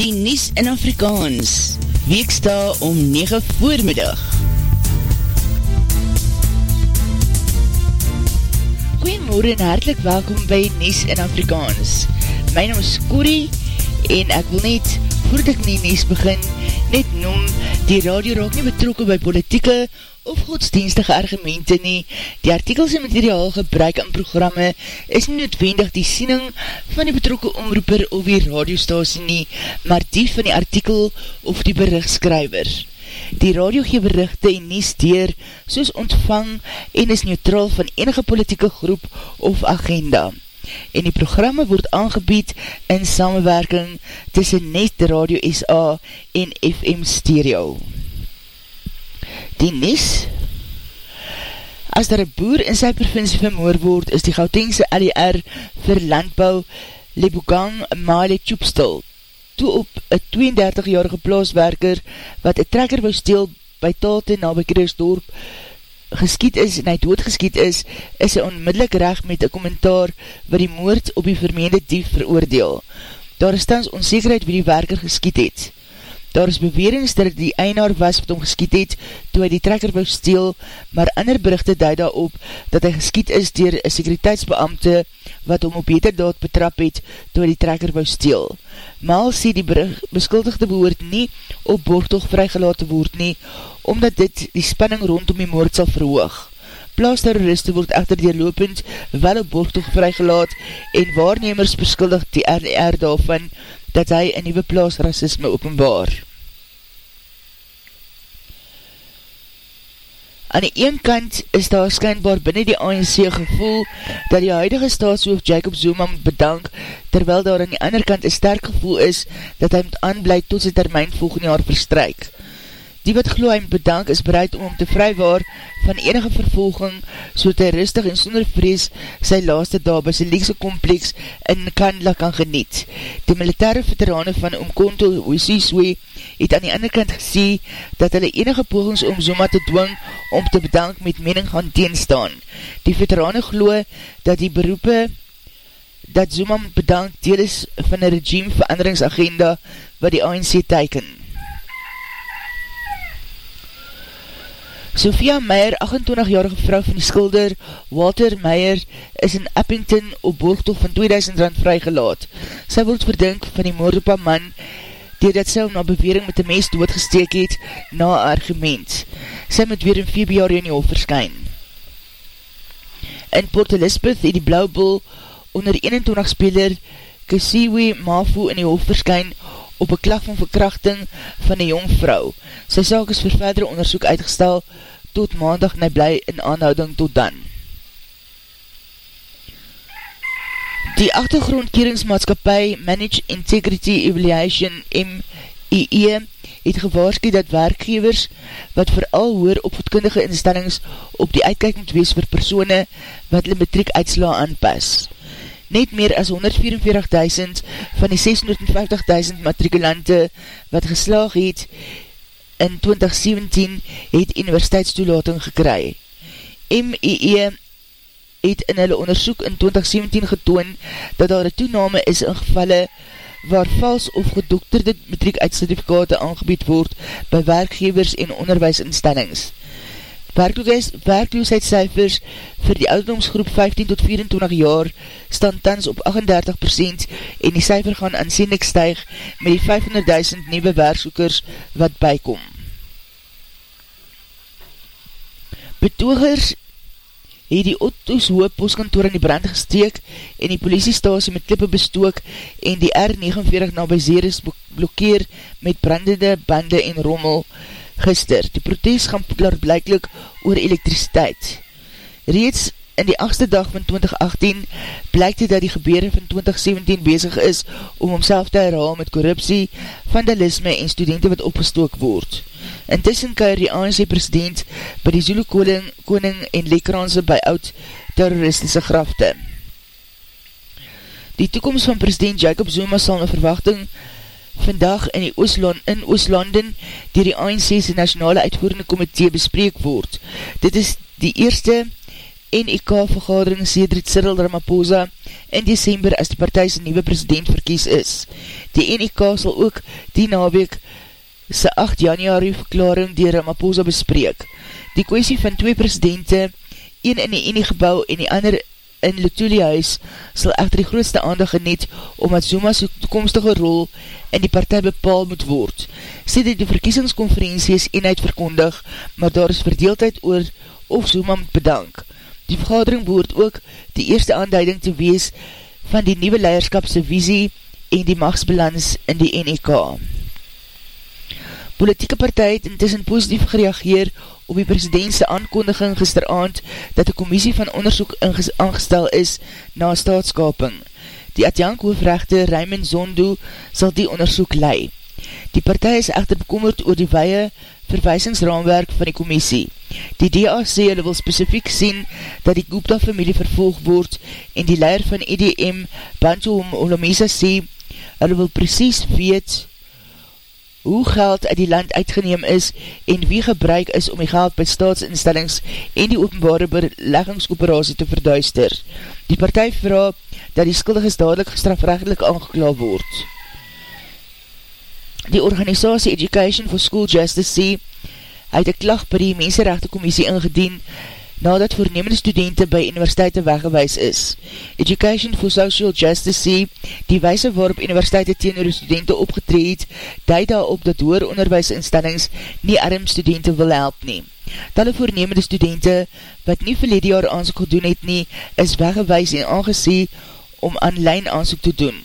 die Nies in Afrikaans, weeksta om 9 voormiddag. Goeiemorgen en hartelijk welkom by Nies in Afrikaans. My naam is Corrie en ek wil net, voordat ek nie Nies begin, net noem, die radio raak nie betrokken by politieke of godsdienstige argumente nie. Die artikels en materiaal gebruik in programme is nie noodwendig die siening van die betrokke omroeper of die radiostasie nie, maar die van die artikel of die berichtskrywer. Die radio gee berichte en nie steer soos ontvang en is neutraal van enige politieke groep of agenda. En die programme word aangebied in samenwerking tussen Net Radio SA en FM Stereo die Nies. As daar een boer in sy provincie vermoor word, is die Gautengse LER vir landbouw Lebogang Mali Tjoepstil toe op een 32-jarige plaaswerker wat een trekker wou steel by Talte na by Kruisdorp geskiet is en hy doodgeskiet is, is hy onmiddellik recht met een kommentaar wat die moord op die vermeende dief veroordeel. Daar is tans onzekerheid wie die werker geskiet het. Daar is bewerings dat die einaar was wat hom geskiet het toe hy die trekker wou steel, maar ander berichte duid daarop dat hy geskiet is dier een sekuriteitsbeamte wat hom op heterdaad betrap het toe hy die trekker wou steel. Maal sê die beskuldigde behoort nie op borgtoog vrygelaten word nie, omdat dit die spanning rondom die moord sal verhoog. Plaasterroriste word echter dierlopend wel op borgtoog vrygelaat en waarnemers beskuldig die RDR daarvan dat hy een nieuwe plaas racisme openbaar. Aan die een kant is daar skynbaar binnen die ANC gevoel dat die huidige staatshoof Jacob Zuma moet bedank, terwyl daar aan die ander kant een sterk gevoel is dat hy moet aanbleid tot sy termijn volgende jaar verstryk. Die wat glo hy bedank is bereid om te vrywaar van enige vervolging so hy rustig en sonder vrees sy laaste dag by sy leekse kompleks in Kandla kan geniet. Die militaire veterane van Omkonto Oosiswe het aan die ander kant gesê dat hulle enige pogings om Zuma te dwing om te bedank met mening gaan teenstaan. Die veterane glo dat die beroepe dat Zuma bedank deel is van een regime veranderingsagenda wat die ANC teiken. Sophia Meijer, 28-jarige vrou van die skulder, Walter Meijer, is in Eppington op boogtof van 2000 rand vrygelaat. Sy word verdink van die moord op een man, die dat sy na bewering met die mes doodgesteek het, na argument. Sy moet weer in februari in die hof verskyn. In Port Elizabeth het die blauwbol onder 21 speler Kasiwe Mafu in die hof verskyn op een klag van verkrachting van die jong vrou. Sy saak is vir verdere onderzoek uitgestel tot maandag en hy bly in aanhouding tot dan. Die achtergrondkeringsmaatskapie Manage Integrity Evaluation MEE het gewaarski dat werkgevers wat vooral hoor op voedkundige instellings op die uitkijk moet wees vir persone wat hulle metriek uitsla aanpas net meer as 144.000 van die 650.000 matrikulante wat geslaag het in 2017 het universiteitstoelating gekry. MEE het in hulle onderzoek in 2017 getoon dat daar een toename is in gevalle waar vals of gedokterde metriek uitsertifikate aangebied word by werkgevers en onderwijsinstellings werkloosheidcijfers vir die ouderdomsgroep 15 tot 24 jaar staan tans op 38% en die cijfer gaan aansienlik stuig met die 500.000 nieuwe werksoekers wat bykom. Betogers het die Otto's hoop postkantoor in die brand gesteek en die politiestasie met klippe bestook en die R49 na by Zeres blokkeer met brandende bande en rommel gister. Die protest gaan klaar blijklik oor elektriciteit. Reeds in die achtste dag van 2018 blijkte dat die gebeurde van 2017 bezig is om homself te herhaal met korruptie, vandalisme en studenten wat opgestook word. Intussen kan die ANC president by die Zulu koning, koning en lekranse by oud terroristische grafte. Die toekomst van president Jacob Zuma sal in verwachting vandag in die Oosland, in Ooslanden dier die ANC's nationale uitvoerende komitee bespreek word. Dit is die eerste NEK-vergadering Cedric Cyril Ramaphosa in december as die partij sy nieuwe president verkies is. Die NEK sal ook die naweek sy 8 januari verklaring dier Ramaphosa bespreek. Die kwestie van twee presidente, een in die ene gebouw en die ander in Lutulie huis, sal echter die grootste aandag geniet omdat Zuma's toekomstige rol in die partij bepaal moet word. Sê dat die verkiesingskonferentie is eenheid verkondig, maar daar is verdeeldheid oor of Zuma moet bedank. Die vergadering behoort ook die eerste aanduiding te wees van die nieuwe leiderskapse visie en die machtsbalans in die NEK. Politieke partij het intussen positief gereageer op die presidentse aankondiging gisteravond dat die commissie van onderzoek aangestel is na staatskaping. Die Adjank hoofrechte Raymond Zondo sal die onderzoek lei. Die partij is echter bekommerd oor die weie verwijsingsraamwerk van die commissie. Die DA sê hulle wil specifiek sien dat die Gupta familie vervolg word en die leier van EDM, Banto Olomesa sê, hulle wil precies weet hoe geld uit die land uitgeneem is en wie gebruik is om die geld by staatsinstellings en die openbare beleggingskooperatie te verduister. Die partij vraag dat die skuldiges dadelijk gestrafrechtelijk aangekla word. Die organisatie Education for School Justice sê, hy het een klag by die Mensenrechte Commissie ingedien nadat voornemende studenten by universiteite weggewees is. Education for Social Justice sê, die wijse waarop universiteite tegen die studenten opgetreed, duid daarop dat hoer onderwijsinstellings nie arm studenten wil help nie. Talle voornemende studenten, wat nie verlede jaar aanzoek gedoen het nie, is weggewees en aangesê om online aanzoek te doen.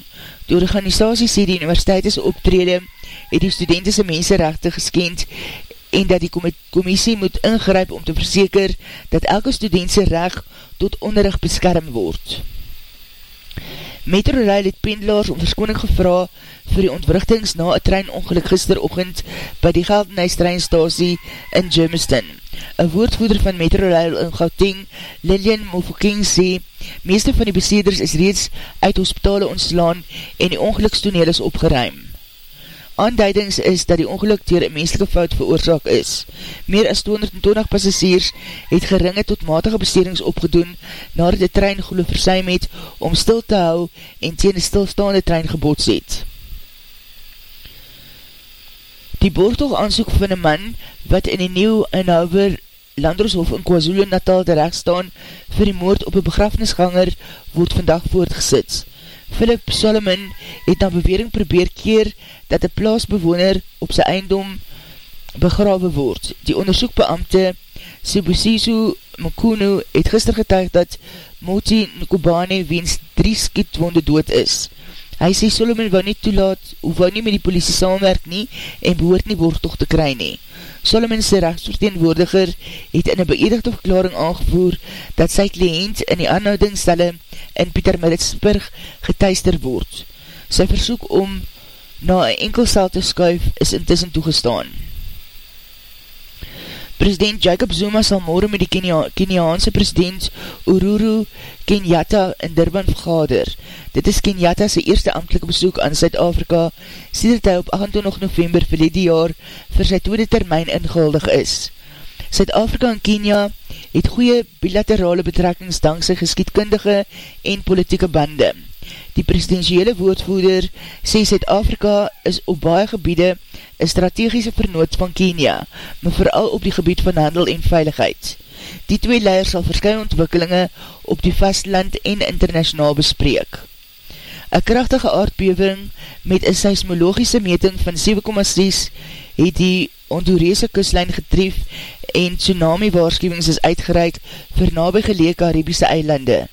Die organisatie sê die universiteit is optrede, het die studentese mensenrechte geskend en dat die commissie moet ingryp om te verseker dat elke studentse recht tot onderrig beskerm word. Metrorail het pendelaars om verskoning gevra vir die ontwrichtings na een treinongeluk gisterochtend by die Geldenhuis treinstasie in Germiston. Een woordvoeder van Metrorail in Gauteng, Lillian Mofokeng, sê, meeste van die beseders is reeds uit hospitale ontslaan en die ongelukstoneel is opgeruimd. Aanduidings is dat die ongeluk dier een menselike fout veroorzaak is. Meer as 220 passasiers het geringe tot matige besterings opgedoen nadat die trein goeie versuim het om stil te hou en teen die stilstaande trein gebots het. Die boortog aansoek van een man wat in die nieuw en houwer Landershof in KwaZulu Natal terecht staan vir die moord op een begrafnisganger word vandag voortgesit. Philip Solomon het na bewering probeer keer dat die plaasbewoner op sy eindom begrawe word. Die onderzoekbeamte Sibusisu Mokunu het gister getuig dat Moti Nkubane wens drie skietwonde dood is. Hy sê Solomon wou nie toelaat, of wou nie met die politie samenwerk nie en behoort nie woordtocht te kry nie. Solomon sy rechtsverteenwoordiger het in een beëdigde verklaring aangevoer dat sy kliënt in die aanhoudingsstelle in Pieter Maritsburg getuister word. Sy versoek om na een enkelsel te skuif is intussen toegestaan. President Jacob Zuma sal morgen met die Kenia Keniaanse president Ururu Kenyatta in Durban vergader. Dit is Kenyatta sy eerste amtelike besoek aan Zuid-Afrika, sêdert hy op 28 november verlede jaar vir sy tweede termijn ingehuldig is. Zuid-Afrika en Kenia het goeie bilaterale betrekkings dankse geskietkundige en politieke bande. Die presidentiële woordvoerder sê Zuid-Afrika is op baie gebiede een strategische vernoot van Kenia, maar vooral op die gebied van handel en veiligheid. Die twee leiders sal verskye ontwikkelinge op die vastland en internationaal bespreek. Een krachtige aardbeving met een seismologische meting van 7,6 het die Hondurese kustlijn getref en tsunami waarschuwings is uitgereik vir nabij geleek Caribische eilande.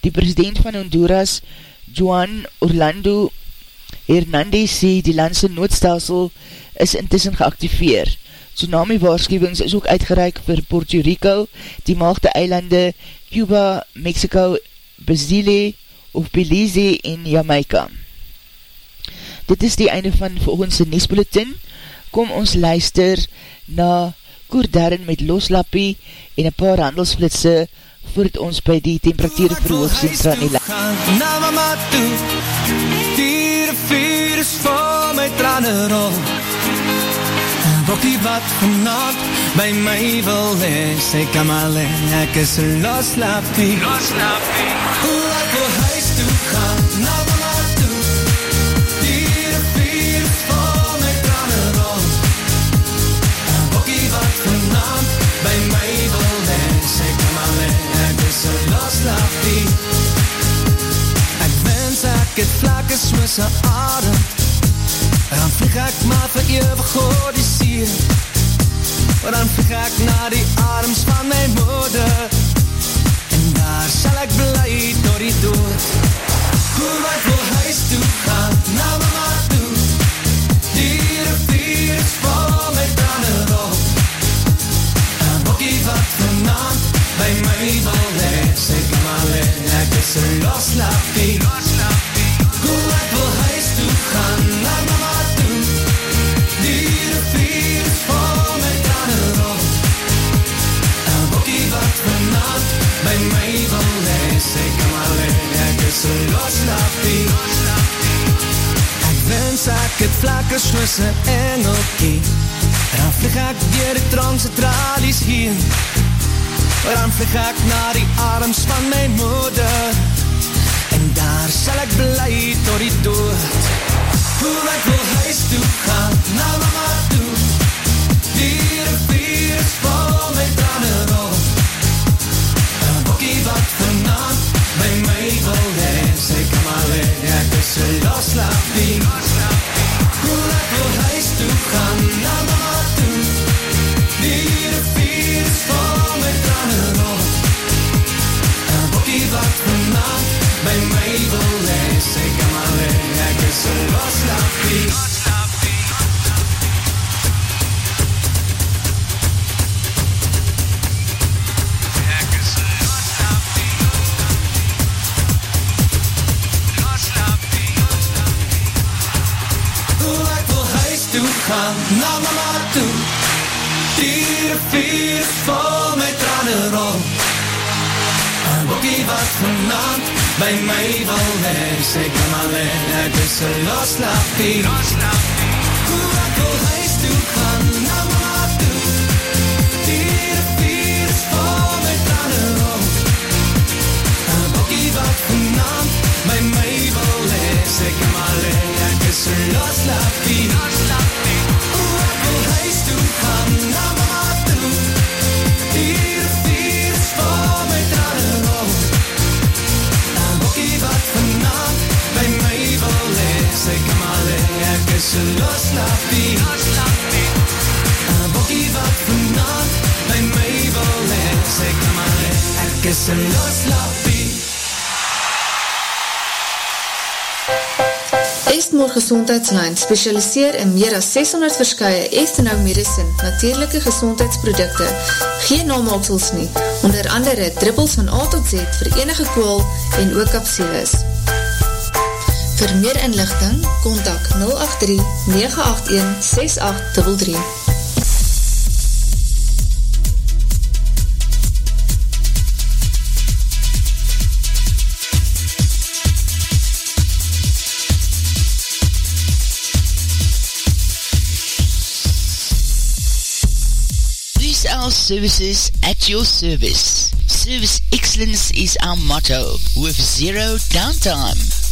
Die president van Honduras, Juan Orlando Hernandez, sê die landse noodstelsel is intussen geactiveer. Tsunami waarschuwings is ook uitgereik vir Puerto Rico, die maagde eilande Cuba, Mexico, Brazile of Belize en Jamaica. Dit is die einde van volgens die Nesbulletin. Kom ons luister na Koerdarin met loslappie en een paar handelsflitse voordat ons by die temperatuur verhoog centra nie laat. Na mama toe, die rivier is vol my tranen rol. Bokkie wat vanavond by my wil hee, sy kan maar le, ek is een loslapie. Loslapie. Hoe ek wil huis toe gaan, na mama toe, die rivier vol met tranen rond. Een bokkie wat vanavond by my wil hee, sy kan maar le, ek is een loslapie. Ek wens ek het vlakke soos een adem, dan vlieg ek maar vir eeuwig oor die sier Maar dan vlieg ek na die arms van my moeder. En daar sal ek bly door die dood Hoe wat wil huis toe gaan, na mama toe. Die rivier is vol met tranen rol Een bokkie wat vanavond by my wil lees Ek maar lees, ek is een loslapie Hoe is een loslapie Ek wens ek het vlakke soos een engelkie Dan vlieg ek dier die tromse tralies hier. Dan vlieg ek na die arms van my moeder. En daar sal ek bly tot die dood. Hoe ek wil huis toe gaan, na mama toe. Die ek is gaan, na mama toe. Die rivier is vol met tranen rol Een bokkie wat vanavond by my wil lees Ek kan maar lees, ek is een loslapie Hoe ek wil huis toe gaan, na mama toe. Die rivier is vol met tranen rol Een bokkie wat vanavond by my wil lees Ek kan maar lees, ek is een loslapie Hoe lees, ek is een loslapie Een bokkie wat vanavond by my wil lees Ek kan maar lees, ek is een loslapie Estmore Gezondheidslijn specialiseer in meer as 600 verskye Estenau Medicine, natuurlijke gezondheidsprodukte. Geen namaksels nie, onder andere druppels van A tot Z vir enige kool en ook kapsules. Vir meer inlichting, kontak 083 981 6833. our services at your service. Service excellence is our motto with zero downtime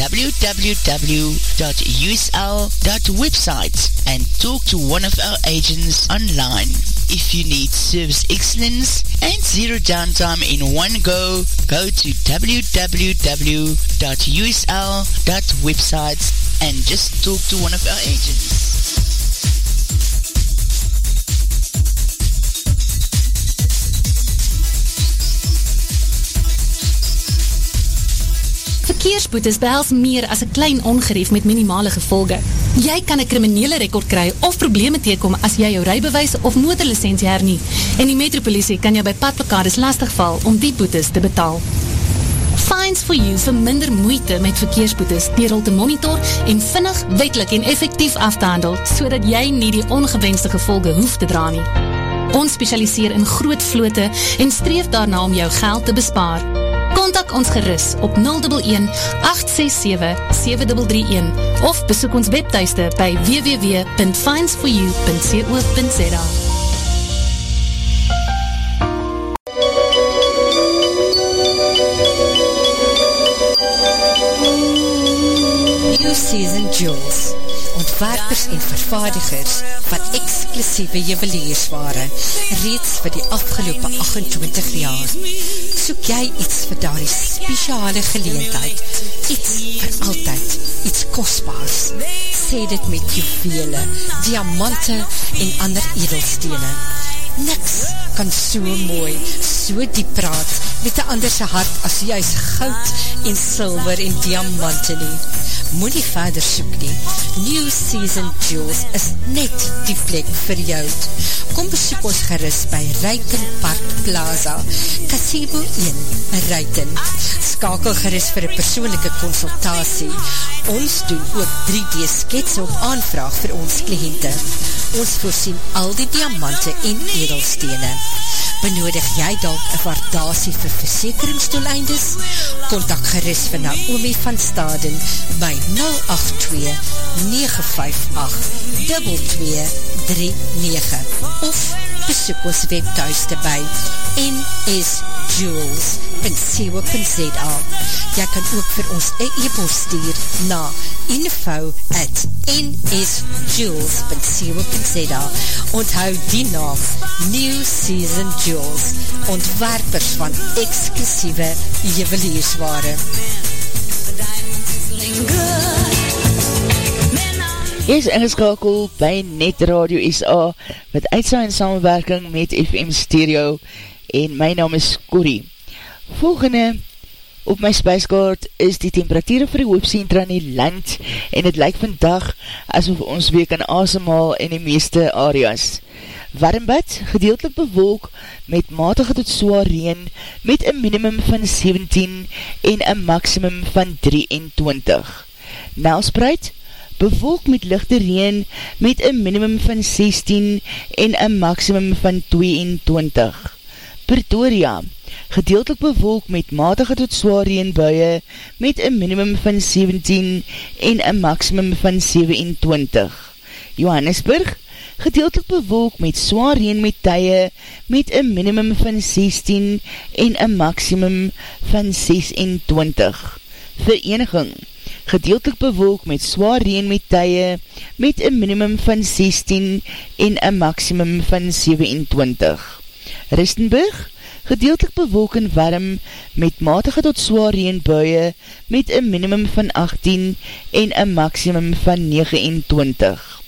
www.usl.website and talk to one of our agents online. If you need service excellence and zero downtime in one go, go to www.usl.website and just talk to one of our agents. Verkeersboetes behels meer as een klein ongerief met minimale gevolge. Jy kan een kriminele rekord kry of probleme teekom as jy jou rijbewijs of motorlicentie hernie. En die metropolisie kan jou by padplakades lastigval om die boetes te betaal. Fines for You verminder moeite met verkeersboetes dier al te monitor en vinnig, wetlik en effectief af te handel, so dat jy nie die ongewenste gevolge hoef te dra nie. Ons specialiseer in groot vloote en streef daarna om jou geld te bespaar. Contact ons geris op 011-867-7331 of besoek ons webteiste by www.finesforyou.co.za New Season Jewels ontwerpers en vervaardigers van exclusieve juweliersware reeds vir die afgelopen 28 jaar. Soek jy iets vir daar die speciale geleentheid, iets vir altyd, iets kostbaars. Sê dit met juwele, diamante en ander edelstene. Niks kan so mooi, so diep praat met die anderse hart as juist goud en silver en diamante nie moet nie verder soek nie. New Season Jewels is net die plek vir jou. Kom besoek ons geris by Ruiten Park Plaza, Casebo 1, Ruiten. Skakel geris vir een persoonlijke consultatie. Ons doen ook 3D sketsen op aanvraag vir ons kliënte. Ons voorsien al die diamante en edelstene. Benodig jy dalk een waardasie vir versekeringsdoeleindes? Contact geris vir Naomi van Staden by 082-958-2239 of besoek ons webthuiste by nsjewels.co.za Jy kan ook vir ons e-post stuur na info at nsjewels.co.za Onthou die naam New Season Jewels ontwerpers van exclusieve juweliersware Jy is ingeskakel by Net Radio SA met uitsa en samenwerking met FM Stereo en my naam is Corrie. Volgende op my spijskaart is die temperatuur vir die hoopcentra in die land en het lyk vandag asof ons weer kan asemhaal in die meeste areas. Warmbad, gedeeltelik bewolk met matige tot zwaar reen met een minimum van 17 en een maximum van 23. Nelspreid, bewolk met lichte reen met een minimum van 16 en een maximum van 22. Pretoria, gedeeltelik bewolk met matige tot zwaar reenbuie met een minimum van 17 en een maximum van 27. Johannesburg, gedeeltelik bewolk met zwaar reen met tye met een minimum van 16 en een maximum van 26. Vereniging, gedeeltelik bewolk met zwaar reen met tye met een minimum van 16 en een maximum van 27. Ristenburg, gedeeltelik bewolk en warm met matige tot zwaar reenbuie met een minimum van 18 en een maximum van 29.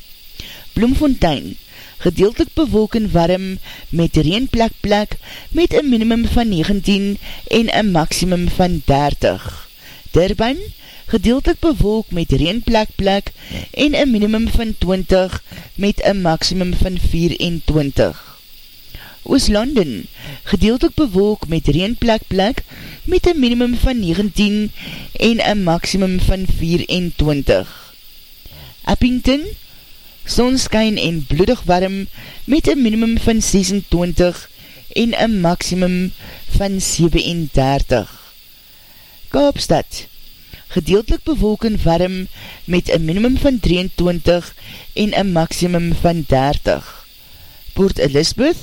Bloemfontein, gedeeltelik bewolk en warm met reenplek plek met een minimum van 19 en een maximum van 30. Durban, gedeeltelik bewolk met reenplek plek en een minimum van 20 met een maximum van 24. Ooslanden, gedeeltelik bewolk met reenplek plek met een minimum van 19 en een maximum van 24. Uppington, sonskyn en bloedig warm met een minimum van 26 en een maximum van 37. Kaapstad, gedeeltelik bewolk en warm met een minimum van 23 en een maximum van 30. Port Elizabeth,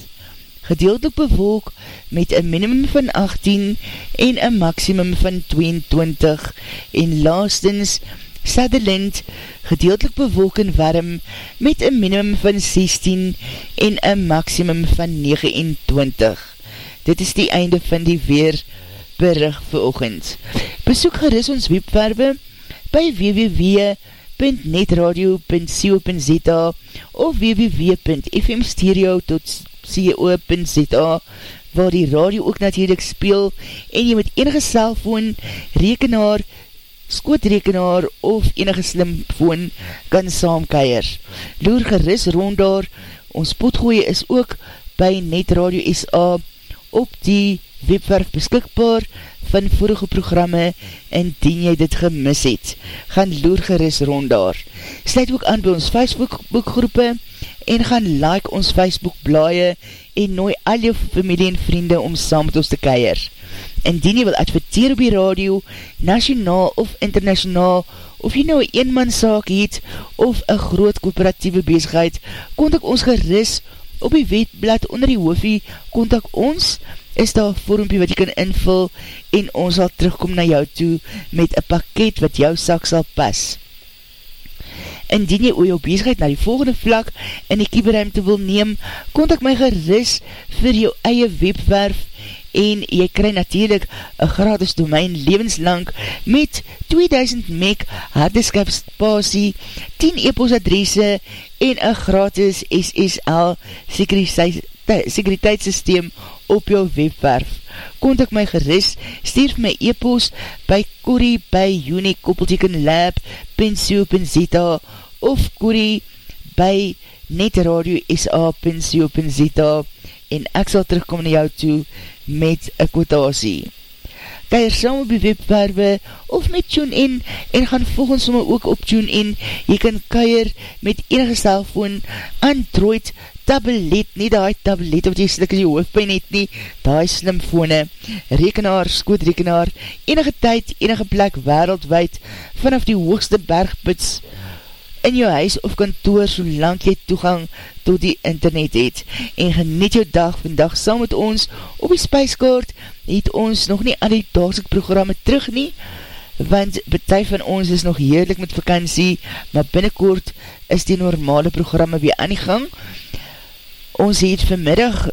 gedeeltelik bewolk met een minimum van 18 en een maximum van 22 en laastens Sutherland gedeeltelik bewolk en warm met een minimum van 16 en een maximum van 29. Dit is die einde van die weerberig vir oogend. Besoek geris ons webwerwe by www.netradio.co.za of www.fmstereo.co.za waar die radio ook natuurlijk speel en jy met enige cellfoon, rekenaar, skootrekenaar of enige slimfoon kan saamkeier. Loer geris rond daar, ons potgooie is ook by Net Radio SA op die webwerf beskikbaar van vorige programme en dien jy dit gemis het. Gaan loer geris rond daar. Sluit ook aan by ons Facebook boekgroepe en gaan like ons Facebook blaie en nooi al jou familie en vriende om saam met ons te keier. Indien jy wil adverteer op die radio, nationaal of internationaal, of jy nou een eenmanszaak het, of een groot kooperatieve bezigheid, kontak ons geris op die wetblad onder die hoofie, kontak ons, is daar vormpie wat jy kan invul, en ons sal terugkom na jou toe, met een pakket wat jou sak sal pas. Indien jy oor jou bezigheid na die volgende vlak in die kieberuimte wil neem, kontak my geris vir jou eie webwerf en jy krij natuurlijk een gratis domein levenslang met 2000 meg hardeskap spasie, 10 e-post adresse en een gratis SSL sekuriteitssysteem op jou webwerf. Kontak my geris, stuur my e-post by Corrie by unikoppeltekenlab.co.za of Corrie by netradio.sa.co.za en ek sal terugkom na jou toe met een kwotasie. Keier saam op die webwerwe of met TuneIn en gaan volgens somme ook op TuneIn. Jy kan keier met enige cellfoon, Android, tablet, nie die tablet of die slik as jy hoofdpijn het nie, die slimfone, rekenaar, skootrekenaar, enige tyd, enige plek wereldwijd, vanaf die hoogste bergputs, in jou huis of kantoor solang jy toegang tot die internet het. En geniet jou dag vandag saam met ons op die spijskaart het ons nog nie aan die dagse programme terug nie, want betuig van ons is nog heerlik met vakantie, maar binnenkort is die normale programme weer aan die gang. Ons het vanmiddag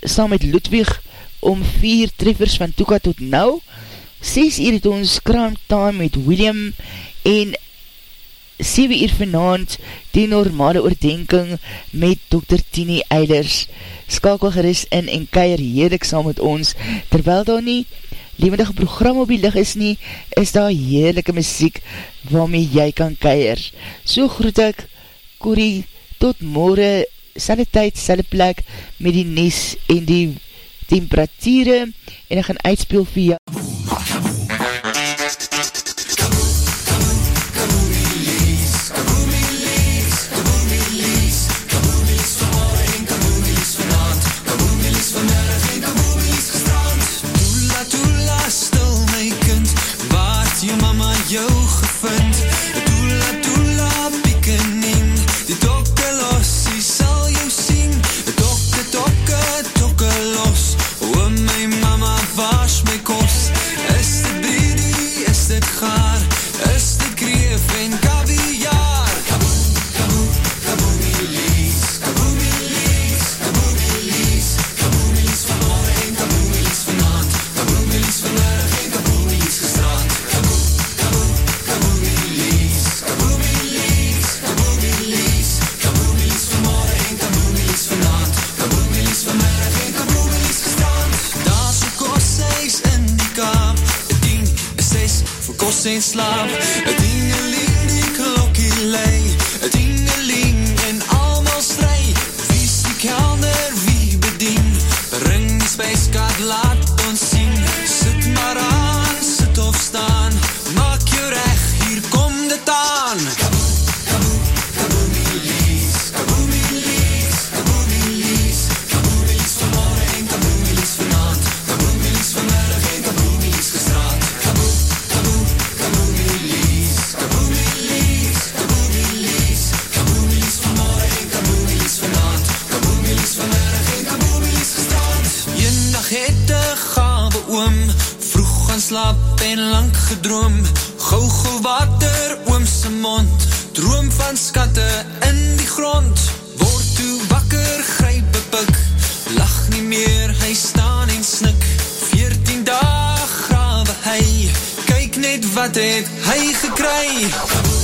saam met Ludwig om vier treffers van Toeka tot nou, 6 uur het ons Crown Time met William en 7 uur vanavond die normale oordenking met Dr. Tini Eilers. Skakel geris in en keier heerlik saam met ons. Terwyl daar nie levendige program op die lig is nie, is daar heerlijke muziek waarmee jy kan keier. So groet ek, Corrie, tot morgen, selde tyd, selde plek, met die nies en die temperatuur en ek gaan uitspeel vir jou. since love. geslaap en lang gedroom. Gou gou water oom sy mond. Droom van skatte in die grond. Word toe wakker, grijp bepik. Lach nie meer, hy staan en snik. Veertien dag grawe hy. Kyk net wat het hy gekry. Kaboom